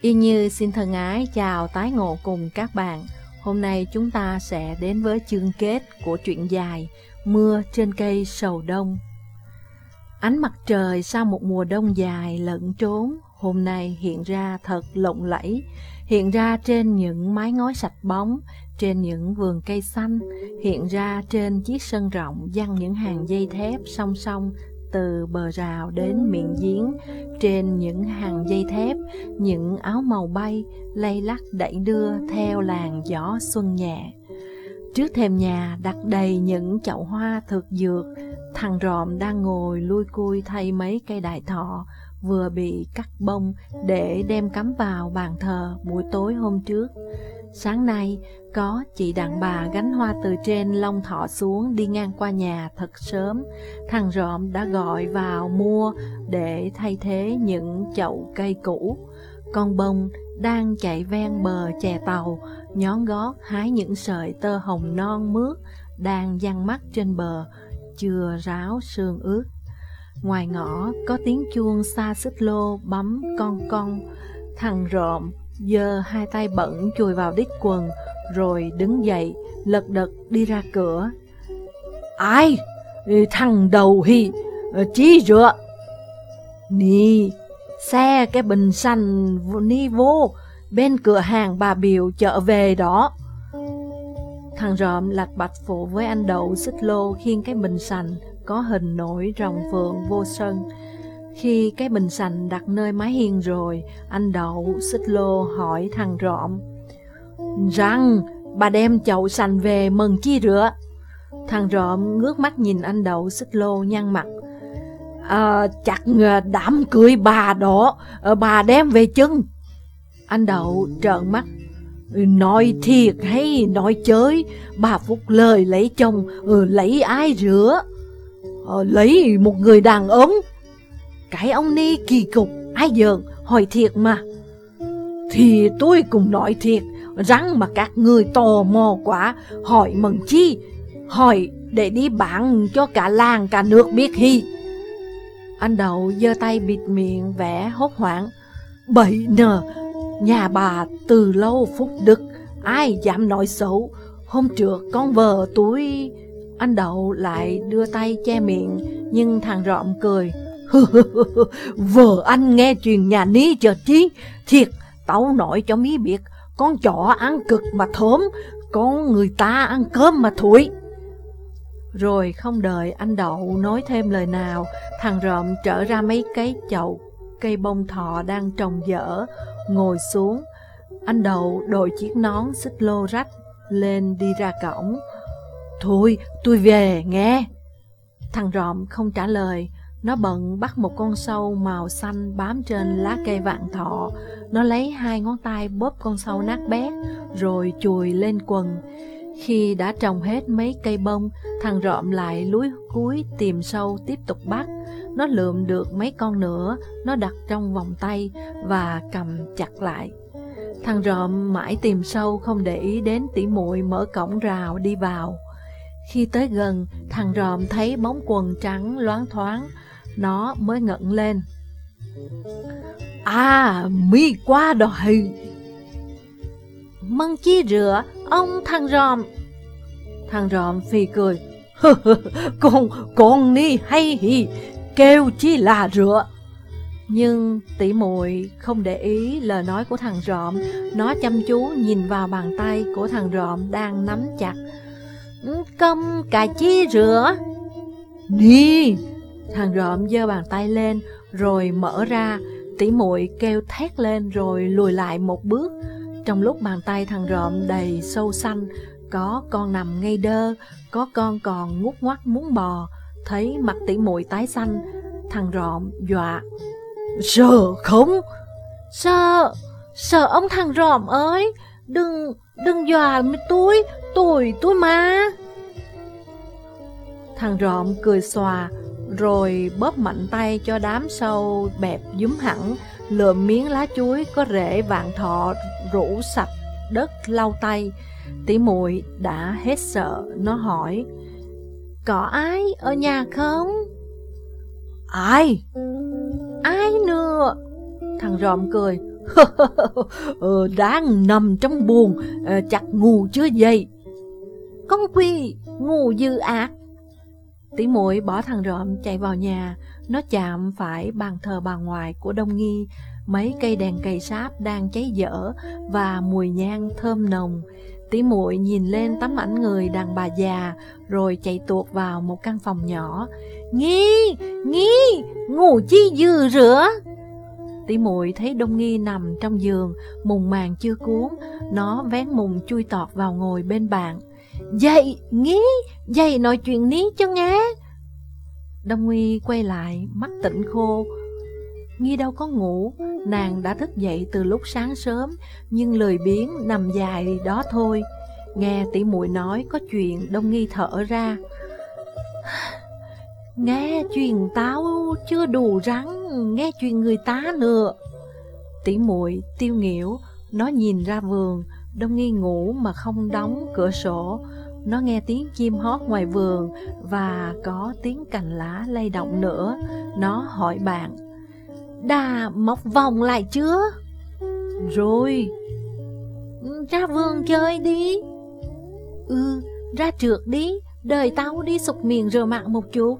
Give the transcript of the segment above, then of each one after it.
Yên Như xin thân ái chào tái ngộ cùng các bạn. Hôm nay chúng ta sẽ đến với chương kết của truyện dài Mưa trên cây sầu đông. Ánh mặt trời sau một mùa đông dài lẫn trốn, hôm nay hiện ra thật lộng lẫy, hiện ra trên những mái ngói sạch bóng, trên những vườn cây xanh, hiện ra trên chiếc sân rộng dăng những hàng dây thép song song từ bờ rào đến miệng giếng, trên những hàng dây thép, những áo màu bay, lay lắc đẩy đưa theo làn gió xuân nhẹ. Trước thềm nhà đặt đầy những chậu hoa thực dược, thằng ròm đang ngồi lui cui thay mấy cây đại thọ, vừa bị cắt bông để đem cắm vào bàn thờ buổi tối hôm trước. Sáng nay, có chị đàn bà gánh hoa từ trên long thọ xuống đi ngang qua nhà thật sớm. Thằng rộm đã gọi vào mua để thay thế những chậu cây cũ. Con bông đang chạy ven bờ chè tàu, nhón gót hái những sợi tơ hồng non mướt, đang dăng mắt trên bờ, chưa ráo sương ướt. Ngoài ngõ có tiếng chuông xa xích lô bấm con con. Thằng rộm giơ hai tay bẩn chùi vào đít quần, rồi đứng dậy, lật đật đi ra cửa. Ai? Thằng đầu hi, chí rửa. Nì, xe cái bình xanh ni vô, bên cửa hàng bà Biểu chợ về đó. Thằng rộm lạch bạch phụ với anh đậu xích lô khiêng cái bình sành có hình nổi rồng phượng vô sân. Khi cái bình sành đặt nơi mái hiên rồi, anh đậu xích lô hỏi thằng rộm rằng bà đem chậu sành về mừng chi rửa. Thằng rộm ngước mắt nhìn anh đậu xích lô nhăn mặt. Ờ, à, chặt đảm cười bà đó, ờ, bà đem về chân. Anh đậu trợn mắt. Nói thiệt hay nói chơi, bà Phúc lời lấy chồng, ờ, lấy ai rửa? Lấy một người đàn ông. Cái ông ni kỳ cục, ai giỡn, hỏi thiệt mà. Thì tôi cũng nói thiệt, rằng mà các người tò mò quá, hỏi mừng chi, hỏi để đi bán cho cả làng cả nước biết hi. Anh Đậu giơ tay bịt miệng vẽ hốt hoảng. Bậy nờ, nhà bà từ lâu phúc đức, ai dám nói xấu. Hôm trước con vợ túi... Anh Đậu lại đưa tay che miệng, nhưng thằng rộm cười. Vợ anh nghe chuyện nhà ní chờ chi, thiệt, tao nói cho mí biết, con chó ăn cực mà thốm, con người ta ăn cơm mà thủi. Rồi không đợi anh Đậu nói thêm lời nào, thằng rộm trở ra mấy cái chậu, cây bông thọ đang trồng dở, ngồi xuống. Anh Đậu đội chiếc nón xích lô rách, lên đi ra cổng. Thôi, tôi về, nghe. Thằng rộm không trả lời, nó bận bắt một con sâu màu xanh bám trên lá cây vạn thọ. Nó lấy hai ngón tay bóp con sâu nát bét, rồi chùi lên quần. Khi đã trồng hết mấy cây bông, thằng rộm lại lúi cuối tìm sâu tiếp tục bắt. Nó lượm được mấy con nữa, nó đặt trong vòng tay và cầm chặt lại. Thằng rộm mãi tìm sâu không để ý đến tỉ muội mở cổng rào đi vào. Khi tới gần, thằng ròm thấy bóng quần trắng loáng thoáng, nó mới ngẩng lên. À, mi qua đòi. Măng chi rửa, ông thằng ròm. Thằng ròm phì cười. con, con ni hay hì, kêu chi là rửa. Nhưng tỷ muội không để ý lời nói của thằng rộm, nó chăm chú nhìn vào bàn tay của thằng rộm đang nắm chặt. Công cà chi rửa. Ni. Thằng rộm giơ bàn tay lên, rồi mở ra, tỉ muội kêu thét lên rồi lùi lại một bước. Trong lúc bàn tay thằng rộm đầy sâu xanh, có con nằm ngay đơ, có con còn ngút ngoắt muốn bò, thấy mặt tỉ muội tái xanh, thằng rộm dọa. Sợ không? Sợ, sợ ông thằng rộm ơi, đừng, đừng dọa tôi, tôi, tôi mà. Thằng rộm cười xòa, rồi bóp mạnh tay cho đám sâu bẹp dúm hẳn, lượm miếng lá chuối có rễ vạn thọ rủ sạch đất lau tay. Tỷ muội đã hết sợ, nó hỏi, có ai ở nhà không? Ai? Ai nữa? Thằng ròm cười, ờ, Đang nằm trong buồn ờ, Chặt ngủ chưa dậy con quy Ngủ dư ác Tỷ muội bỏ thằng rộm chạy vào nhà Nó chạm phải bàn thờ bà ngoại của Đông Nghi. Mấy cây đèn cây sáp đang cháy dở Và mùi nhang thơm nồng. Tỷ muội nhìn lên tấm ảnh người đàn bà già Rồi chạy tuột vào một căn phòng nhỏ. Nghi, nghi, ngủ chi dư rửa! Tỷ muội thấy Đông Nghi nằm trong giường Mùng màng chưa cuốn. Nó vén mùng chui tọt vào ngồi bên bạn. Dậy, nghi, dậy nói chuyện ní cho nghe Đông Nguy quay lại, mắt tỉnh khô Nghi đâu có ngủ, nàng đã thức dậy từ lúc sáng sớm, nhưng lười biếng nằm dài đó thôi. Nghe tỷ muội nói có chuyện, Đông Nghi thở ra. Nghe chuyện táo chưa đủ rắn, nghe chuyện người ta nữa. Tỷ muội tiêu nghỉu, nó nhìn ra vườn, Đông Nghi ngủ mà không đóng cửa sổ. Nó nghe tiếng chim hót ngoài vườn và có tiếng cành lá lay động nữa. Nó hỏi bạn, Đà mọc vòng lại chưa? Rồi Ra vườn chơi đi Ừ, ra trượt đi Đời tao đi sụp miền rửa mặt một chút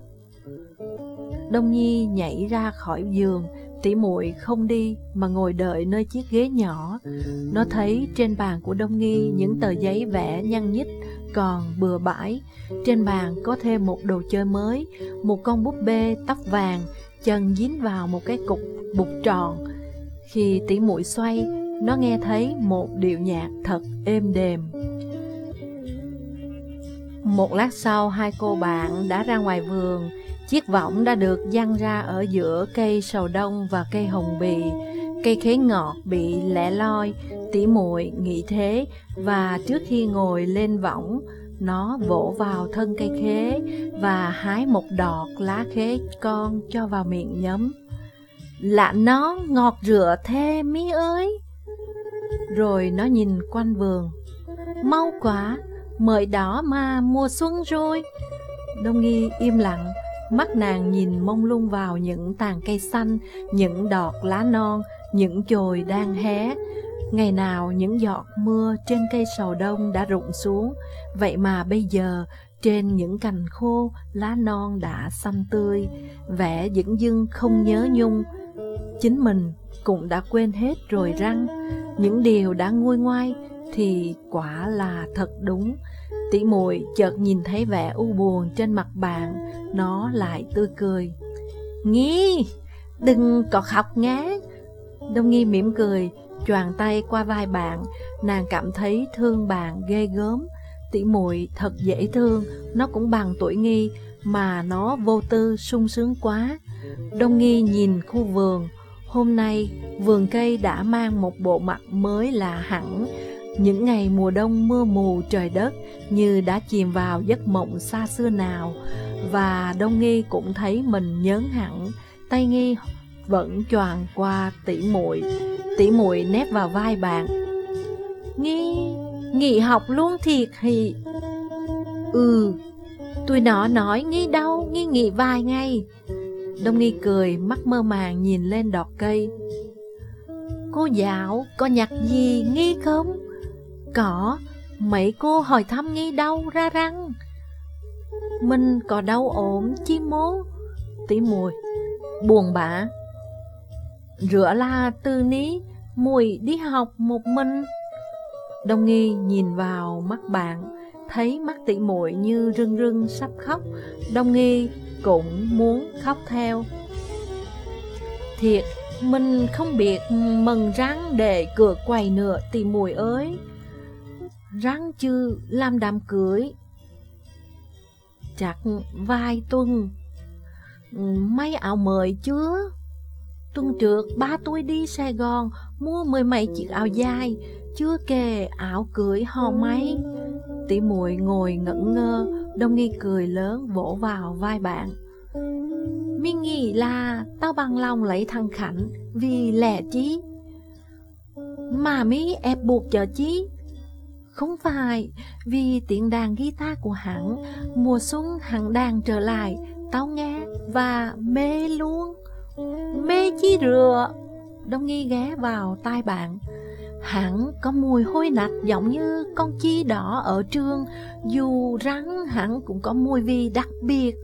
Đông Nhi nhảy ra khỏi giường Tỷ muội không đi mà ngồi đợi nơi chiếc ghế nhỏ Nó thấy trên bàn của Đông Nghi những tờ giấy vẽ nhăn nhít còn bừa bãi Trên bàn có thêm một đồ chơi mới Một con búp bê tóc vàng chân dính vào một cái cục bục tròn. Khi Tỷ mũi xoay, nó nghe thấy một điệu nhạc thật êm đềm. Một lát sau, hai cô bạn đã ra ngoài vườn. Chiếc võng đã được dăng ra ở giữa cây sầu đông và cây hồng bì. Cây khế ngọt bị lẻ loi, tỉ muội nghĩ thế và trước khi ngồi lên võng, nó vỗ vào thân cây khế và hái một đọt lá khế con cho vào miệng nhấm. Lạ nó ngọt rửa thê mí ơi. Rồi nó nhìn quanh vườn. Mau quá, mời đó mà mùa xuân rồi. Đông Nghi im lặng, mắt nàng nhìn mông lung vào những tàn cây xanh, những đọt lá non, những chồi đang hé. Ngày nào những giọt mưa trên cây sầu đông đã rụng xuống, vậy mà bây giờ trên những cành khô, lá non đã xanh tươi, vẻ dững dưng không nhớ nhung. Chính mình cũng đã quên hết rồi răng, những điều đã nguôi ngoai thì quả là thật đúng. Tỷ muội chợt nhìn thấy vẻ u buồn trên mặt bạn, nó lại tươi cười. Nghi, đừng có khóc ngá. Đông Nghi mỉm cười, choàng tay qua vai bạn, nàng cảm thấy thương bạn ghê gớm. Tỷ muội thật dễ thương, nó cũng bằng tuổi nghi, mà nó vô tư sung sướng quá. Đông nghi nhìn khu vườn, hôm nay vườn cây đã mang một bộ mặt mới lạ hẳn. Những ngày mùa đông mưa mù trời đất như đã chìm vào giấc mộng xa xưa nào. Và Đông Nghi cũng thấy mình nhớn hẳn, tay Nghi vẫn choàng qua tỉ muội tỉ muội nép vào vai bạn. Nghi, nghỉ học luôn thiệt thì... Ừ, tôi nó nói nghi đâu, nghi nghỉ vài ngày. Đông nghi cười, mắt mơ màng nhìn lên đọt cây. Cô giáo, có nhặt gì nghi không? Có, mấy cô hỏi thăm nghi đâu ra răng. Mình có đau ốm chi mố? Tí mùi, buồn bã. Rửa là từ ní, mùi đi học một mình. Đông nghi nhìn vào mắt bạn, thấy mắt tỷ muội như rưng rưng sắp khóc. Đông nghi cũng muốn khóc theo. Thiệt, mình không biết mừng răng để cửa quầy nữa tỷ muội ơi. Răng chư làm đám cưới. Chắc vài tuần. Mấy áo mới chưa? Tuần trước ba tôi đi Sài Gòn mua mười mấy chiếc áo dài, chưa kể áo cưới hò máy. Tỷ muội ngồi ngẩn ngơ, Đông Nghi cười lớn vỗ vào vai bạn. Mi nghĩ là tao bằng lòng lấy thằng Khánh vì lẽ chí. Mà mi ép buộc cho chí. Không phải, vì tiếng đàn guitar của hắn, mùa xuân hắn đàn trở lại, tao nghe và mê luôn. Mê chi rửa, Đông Nghi ghé vào tai bạn. Hẳn có mùi hôi nạch giống như con chi đỏ ở trường. Dù rắn hẳn cũng có mùi vị đặc biệt.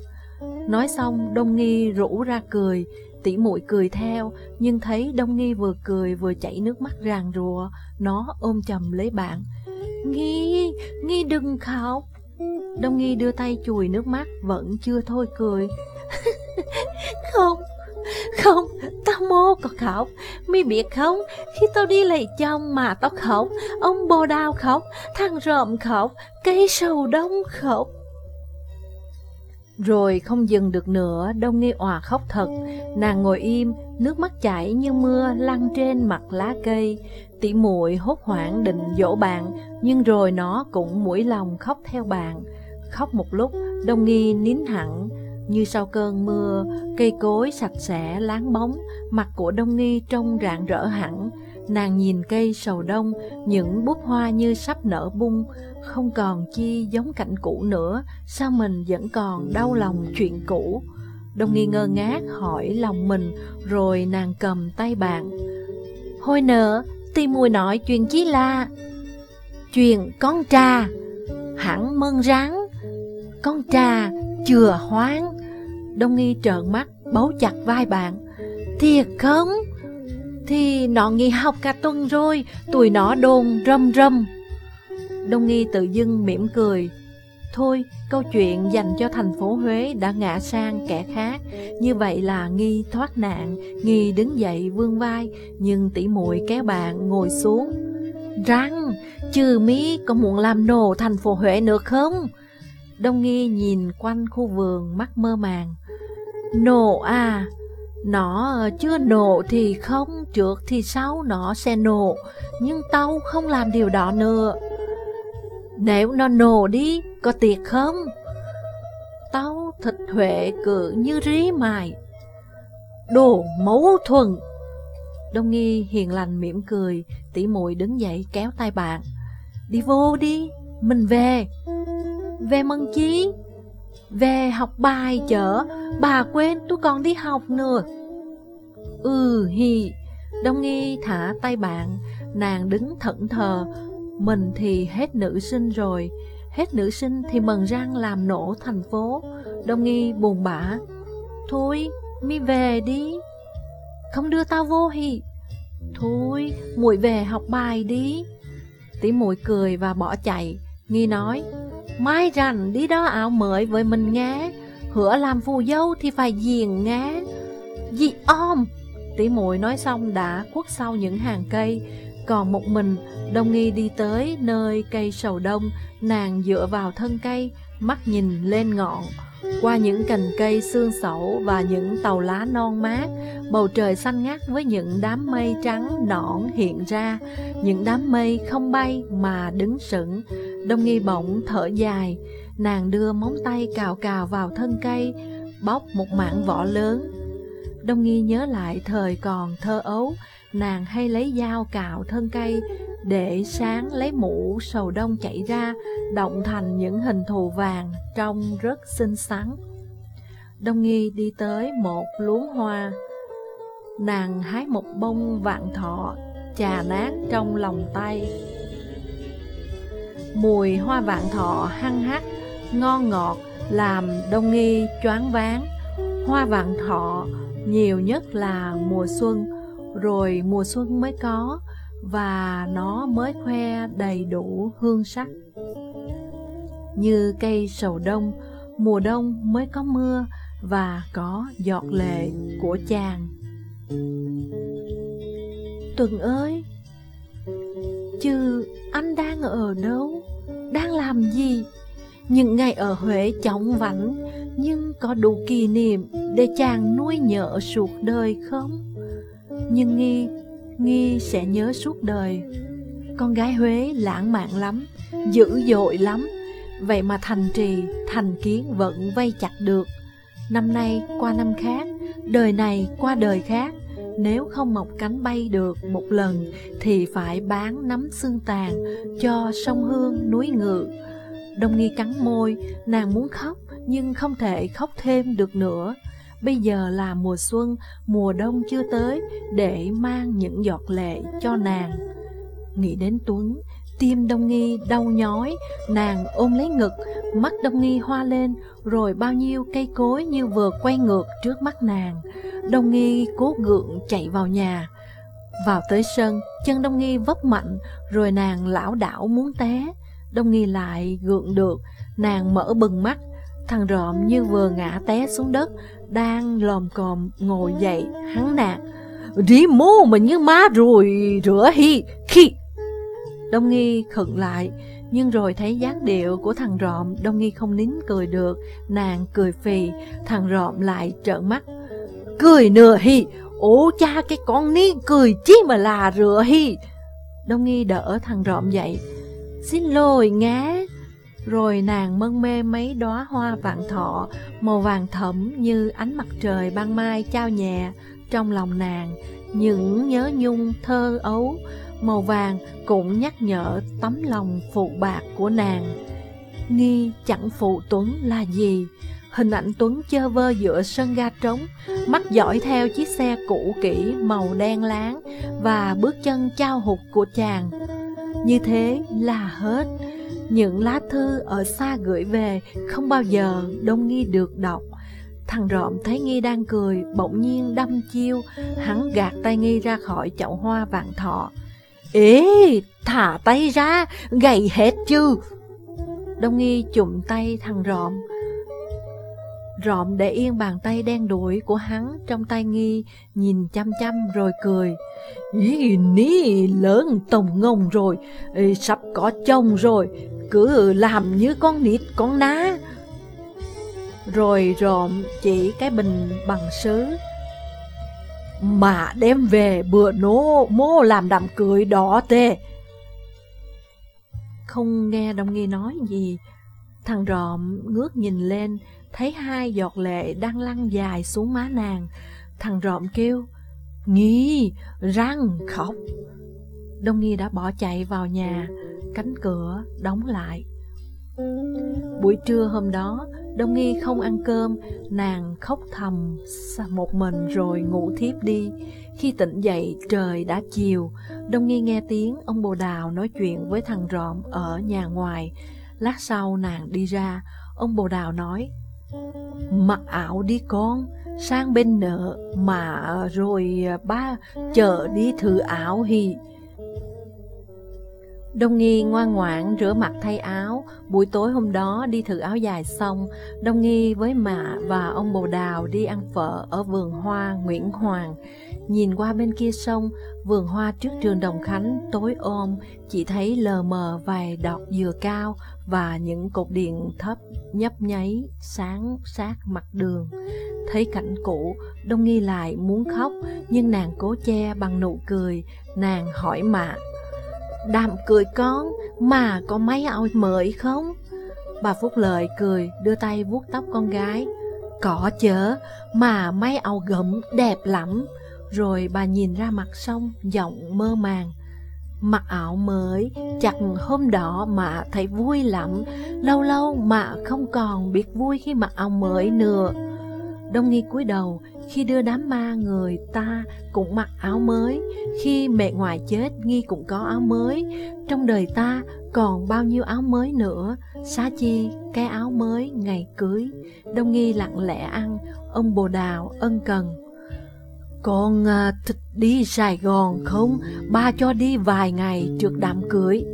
Nói xong Đông Nghi rủ ra cười. Tỷ muội cười theo Nhưng thấy Đông Nghi vừa cười vừa chảy nước mắt ràng rùa Nó ôm chầm lấy bạn. Nghi, Nghi đừng khóc Đông Nghi đưa tay chùi nước mắt Vẫn chưa thôi cười. Không Không, tao mô có khóc Mi biết không, khi tao đi lấy chồng mà tao khóc Ông bồ đào khóc, thằng rộm khóc Cây sầu đông khóc rồi không dừng được nữa, Đông Nghi òa khóc thật. Nàng ngồi im, nước mắt chảy như mưa lăn trên mặt lá cây. Tỷ muội hốt hoảng định dỗ bạn, nhưng rồi nó cũng mũi lòng khóc theo bạn. Khóc một lúc, Đông Nghi nín hẳn, như sau cơn mưa, cây cối sạch sẽ láng bóng, mặt của Đông Nghi trông rạng rỡ hẳn. Nàng nhìn cây sầu đông, những búp hoa như sắp nở bung, không còn chi giống cảnh cũ nữa, sao mình vẫn còn đau lòng chuyện cũ. Đông nghi ngơ ngác hỏi lòng mình, rồi nàng cầm tay bạn. Hồi nợ, ti mùi nói chuyện chí là Chuyện con trà, hẳn mơn ráng, con trà chừa hoáng. Đông nghi trợn mắt, bấu chặt vai bạn. Thiệt không? Thì nó nghỉ học cả tuần rồi, tụi nó đồn râm râm. Đông Nghi tự dưng mỉm cười. Thôi, câu chuyện dành cho thành phố Huế đã ngã sang kẻ khác, như vậy là Nghi thoát nạn, Nghi đứng dậy vương vai, nhưng tỷ muội kéo bạn ngồi xuống. Răng, trừ mí có muốn làm nổ thành phố Huế nữa không? Đông Nghi nhìn quanh khu vườn mắt mơ màng. Nổ à, nó chưa nổ thì không, trước thì sau nó sẽ nổ, nhưng tao không làm điều đó nữa. Nếu nó nổ đi, có tiệt không? Tao thịt huệ cự như rí mài. Đồ mấu thuần. Đông nghi hiền lành mỉm cười, tỉ muội đứng dậy kéo tay bạn. Đi vô đi, mình về. Về mân chí. Về học bài chở, bà quên tôi còn đi học nữa. Ừ hi, Đông nghi thả tay bạn, nàng đứng thẫn thờ, mình thì hết nữ sinh rồi. Hết nữ sinh thì mần răng làm nổ thành phố. Đông nghi buồn bã. Thôi, mi về đi. Không đưa tao vô hì. Thôi, muội về học bài đi. Tí muội cười và bỏ chạy. Nghi nói Mai rành đi đó ảo mới với mình nghe. Hửa làm phù dâu thì phải diền nghe. Dị om. Tí muội nói xong đã quất sau những hàng cây còn một mình, Đông Nghi đi tới nơi cây sầu đông, nàng dựa vào thân cây, mắt nhìn lên ngọn. Qua những cành cây xương sẩu và những tàu lá non mát, bầu trời xanh ngắt với những đám mây trắng nõn hiện ra, những đám mây không bay mà đứng sững. Đông Nghi bỗng thở dài, nàng đưa móng tay cào cào vào thân cây, bóc một mảng vỏ lớn. Đông Nghi nhớ lại thời còn thơ ấu, nàng hay lấy dao cạo thân cây để sáng lấy mũ sầu đông chảy ra, động thành những hình thù vàng trông rất xinh xắn. Đông Nghi đi tới một luống hoa. Nàng hái một bông vạn thọ, trà nát trong lòng tay. Mùi hoa vạn thọ hăng hắc, ngon ngọt, làm Đông Nghi choáng váng. Hoa vạn thọ nhiều nhất là mùa xuân, rồi mùa xuân mới có và nó mới khoe đầy đủ hương sắc. Như cây sầu đông, mùa đông mới có mưa và có giọt lệ của chàng. Tuần ơi, chứ anh đang ở đâu, đang làm gì? Những ngày ở Huế chóng vánh, nhưng có đủ kỷ niệm để chàng nuôi nhớ suốt đời không? Nhưng Nghi, Nghi sẽ nhớ suốt đời. Con gái Huế lãng mạn lắm, dữ dội lắm. Vậy mà thành trì, thành kiến vẫn vây chặt được. Năm nay qua năm khác, đời này qua đời khác. Nếu không mọc cánh bay được một lần Thì phải bán nắm xương tàn cho sông Hương núi Ngự. Đông Nghi cắn môi, nàng muốn khóc nhưng không thể khóc thêm được nữa bây giờ là mùa xuân, mùa đông chưa tới, để mang những giọt lệ cho nàng. Nghĩ đến Tuấn, tim Đông Nghi đau nhói, nàng ôm lấy ngực, mắt Đông Nghi hoa lên, rồi bao nhiêu cây cối như vừa quay ngược trước mắt nàng. Đông Nghi cố gượng chạy vào nhà. Vào tới sân, chân Đông Nghi vấp mạnh, rồi nàng lão đảo muốn té. Đông Nghi lại gượng được, nàng mở bừng mắt, thằng rộm như vừa ngã té xuống đất, đang lòm còm ngồi dậy, hắn nạt. Đi mô mà như má rồi, rửa hi, khi. Đông Nghi khựng lại, nhưng rồi thấy dáng điệu của thằng rộm, Đông Nghi không nín cười được, nàng cười phì, thằng rộm lại trợn mắt. Cười nửa hi, ố cha cái con ní cười chi mà là rửa hi. Đông Nghi đỡ thằng rộm dậy, xin lỗi ngá. Rồi nàng mân mê mấy đóa hoa vạn thọ, màu vàng thẫm như ánh mặt trời ban mai trao nhẹ trong lòng nàng, những nhớ nhung thơ ấu, màu vàng cũng nhắc nhở tấm lòng phụ bạc của nàng. Nghi chẳng phụ Tuấn là gì, hình ảnh Tuấn chơ vơ giữa sân ga trống, mắt dõi theo chiếc xe cũ kỹ màu đen láng và bước chân trao hụt của chàng. Như thế là hết. Những lá thư ở xa gửi về không bao giờ Đông Nghi được đọc. Thằng rộm thấy Nghi đang cười, bỗng nhiên đâm chiêu, hắn gạt tay Nghi ra khỏi chậu hoa vạn thọ. Ê, thả tay ra, gầy hết chứ. Đông Nghi chụm tay thằng rộm. Rộm để yên bàn tay đen đuổi của hắn trong tay Nghi, nhìn chăm chăm rồi cười. Ý ní lớn tổng ngông rồi, Ê, sắp có chồng rồi, cứ làm như con nít con ná. Rồi rộm chỉ cái bình bằng sứ mà đem về bữa nô mô làm đám cưới đó tê. Không nghe Đông Nghi nói gì Thằng rộm ngước nhìn lên Thấy hai giọt lệ đang lăn dài xuống má nàng. Thằng rộm kêu Nghi, răng, khóc. Đông Nghi đã bỏ chạy vào nhà. Cánh cửa đóng lại Buổi trưa hôm đó Đông Nghi không ăn cơm, nàng khóc thầm một mình rồi ngủ thiếp đi. Khi tỉnh dậy trời đã chiều, Đông Nghi nghe tiếng ông bồ đào nói chuyện với thằng rộm ở nhà ngoài. Lát sau nàng đi ra, ông bồ đào nói, Mặc ảo đi con, sang bên nợ mà rồi à, ba chợ đi thử ảo thì Đông Nghi ngoan ngoãn rửa mặt thay áo, buổi tối hôm đó đi thử áo dài xong, Đông Nghi với Mạ và ông Bồ Đào đi ăn phở ở vườn hoa Nguyễn Hoàng. Nhìn qua bên kia sông, vườn hoa trước trường Đồng Khánh tối ôm, chỉ thấy lờ mờ vài đọt dừa cao và những cột điện thấp nhấp nháy sáng sát mặt đường. Thấy cảnh cũ, Đông Nghi lại muốn khóc, nhưng nàng cố che bằng nụ cười, nàng hỏi Mạ đạm cười con, mà có mấy áo mới không? Bà Phúc Lợi cười, đưa tay vuốt tóc con gái. Có chớ, mà mấy áo gấm đẹp lắm. Rồi bà nhìn ra mặt sông, giọng mơ màng. Mặc áo mới, chặt hôm đó mà thấy vui lắm. Lâu lâu mà không còn biết vui khi mặc áo mới nữa. Đông nghi cúi đầu, khi đưa đám ma người ta cũng mặc áo mới, khi mẹ ngoại chết nghi cũng có áo mới, trong đời ta còn bao nhiêu áo mới nữa, xá chi cái áo mới ngày cưới. Đông nghi lặng lẽ ăn, ông bồ đào ân cần. Con à, thích đi Sài Gòn không? Ba cho đi vài ngày trước đám cưới.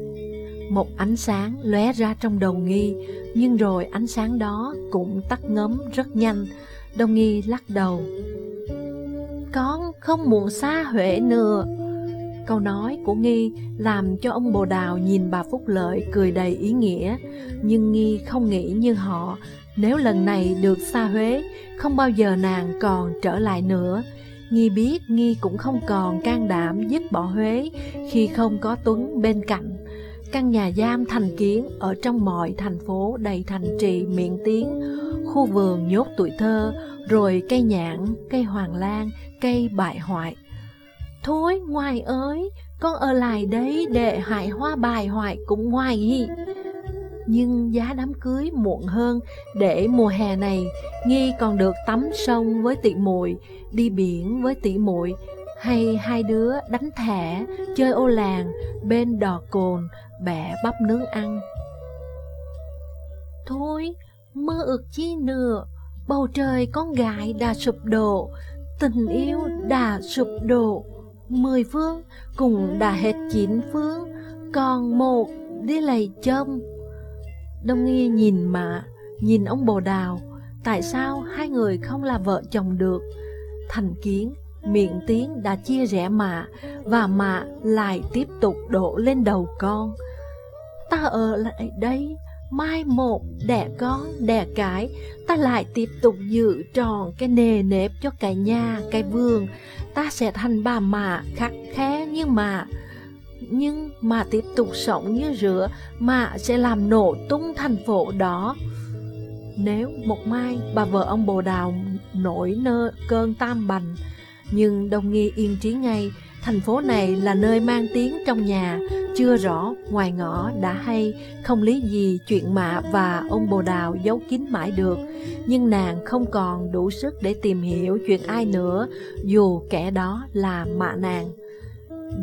Một ánh sáng lóe ra trong đầu nghi, nhưng rồi ánh sáng đó cũng tắt ngấm rất nhanh. Đông Nghi lắc đầu. Con không muốn xa Huệ nữa. Câu nói của Nghi làm cho ông Bồ Đào nhìn bà Phúc Lợi cười đầy ý nghĩa. Nhưng Nghi không nghĩ như họ, Nếu lần này được xa Huế, Không bao giờ nàng còn trở lại nữa. Nghi biết Nghi cũng không còn can đảm dứt bỏ Huế Khi không có Tuấn bên cạnh. Căn nhà giam thành kiến ở trong mọi thành phố đầy thành trì miệng tiếng khu vườn nhốt tuổi thơ, rồi cây nhãn, cây hoàng lan, cây bại hoại. Thôi ngoài ơi, con ở lại đấy để hại hoa bài hoại cũng ngoài hi. nhưng giá đám cưới muộn hơn để mùa hè này Nghi còn được tắm sông với tỷ muội, đi biển với tỷ muội hay hai đứa đánh thẻ, chơi ô làng bên đò cồn, bẻ bắp nướng ăn. Thôi, mơ ước chi nữa, bầu trời con gái đã sụp đổ, tình yêu đã sụp đổ, mười phương cùng đã hết chín phương, còn một đi lầy châm Đông Nghi nhìn mạ, nhìn ông bồ đào, tại sao hai người không là vợ chồng được? Thành kiến, miệng tiếng đã chia rẽ mạ, và mạ lại tiếp tục đổ lên đầu con. Ta ở lại đây, mai một đẻ con, đẻ cái, ta lại tiếp tục giữ tròn cái nề nếp cho cái nhà, cái vườn. Ta sẽ thành bà mạ khắc khe như mạ nhưng mà tiếp tục sống như rửa mà sẽ làm nổ tung thành phố đó. Nếu một mai bà vợ ông Bồ Đào nổi nơ cơn tam bành, nhưng đồng Nghi yên trí ngay, thành phố này là nơi mang tiếng trong nhà, chưa rõ ngoài ngõ đã hay, không lý gì chuyện mạ và ông Bồ Đào giấu kín mãi được. Nhưng nàng không còn đủ sức để tìm hiểu chuyện ai nữa, dù kẻ đó là mạ nàng.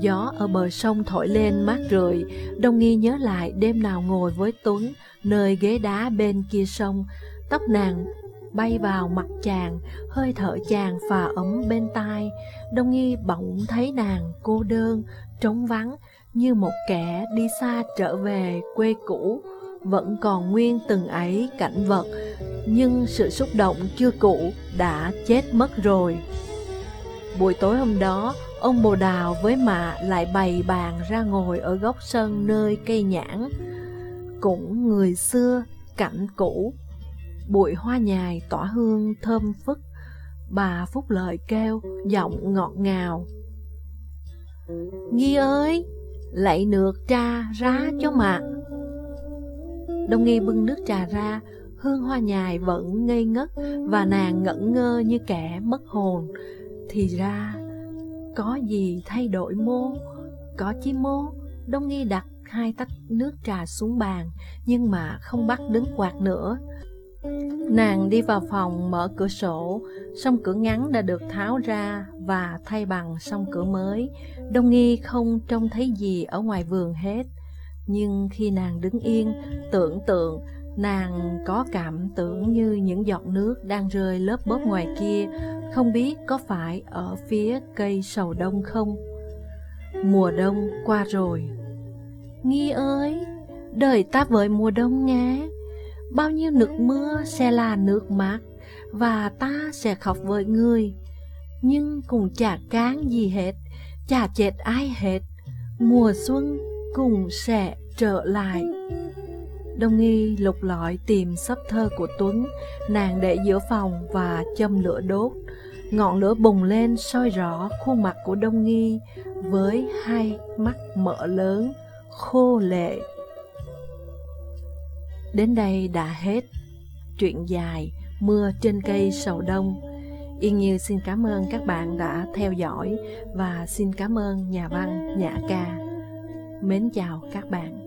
Gió ở bờ sông thổi lên mát rượi, Đông Nghi nhớ lại đêm nào ngồi với Tuấn nơi ghế đá bên kia sông, tóc nàng bay vào mặt chàng, hơi thở chàng phà ấm bên tai. Đông Nghi bỗng thấy nàng cô đơn, trống vắng, như một kẻ đi xa trở về quê cũ, vẫn còn nguyên từng ấy cảnh vật, nhưng sự xúc động chưa cũ đã chết mất rồi. Buổi tối hôm đó, Ông bồ đào với mạ lại bày bàn ra ngồi ở góc sân nơi cây nhãn Cũng người xưa, cảnh cũ Bụi hoa nhài tỏa hương thơm phức Bà Phúc Lợi kêu, giọng ngọt ngào Nghi ơi, lại nước trà ra cho mạ Đông Nghi bưng nước trà ra Hương hoa nhài vẫn ngây ngất Và nàng ngẩn ngơ như kẻ mất hồn Thì ra có gì thay đổi mô? Có chi mô? Đông Nghi đặt hai tách nước trà xuống bàn, nhưng mà không bắt đứng quạt nữa. Nàng đi vào phòng mở cửa sổ, song cửa ngắn đã được tháo ra và thay bằng song cửa mới. Đông Nghi không trông thấy gì ở ngoài vườn hết. Nhưng khi nàng đứng yên, tưởng tượng, nàng có cảm tưởng như những giọt nước đang rơi lớp bớt ngoài kia, không biết có phải ở phía cây sầu đông không? Mùa đông qua rồi. Nghi ơi, đời ta với mùa đông nhé. Bao nhiêu nước mưa sẽ là nước mát, và ta sẽ khóc với người. Nhưng cũng chả cán gì hết, chả chết ai hết. Mùa xuân cũng sẽ trở lại. Đông Nghi lục lọi tìm sắp thơ của Tuấn, nàng để giữa phòng và châm lửa đốt. Ngọn lửa bùng lên soi rõ khuôn mặt của Đông Nghi với hai mắt mở lớn, khô lệ. Đến đây đã hết. Chuyện dài, mưa trên cây sầu đông. Yên Như xin cảm ơn các bạn đã theo dõi và xin cảm ơn nhà văn Nhã Ca. Mến chào các bạn.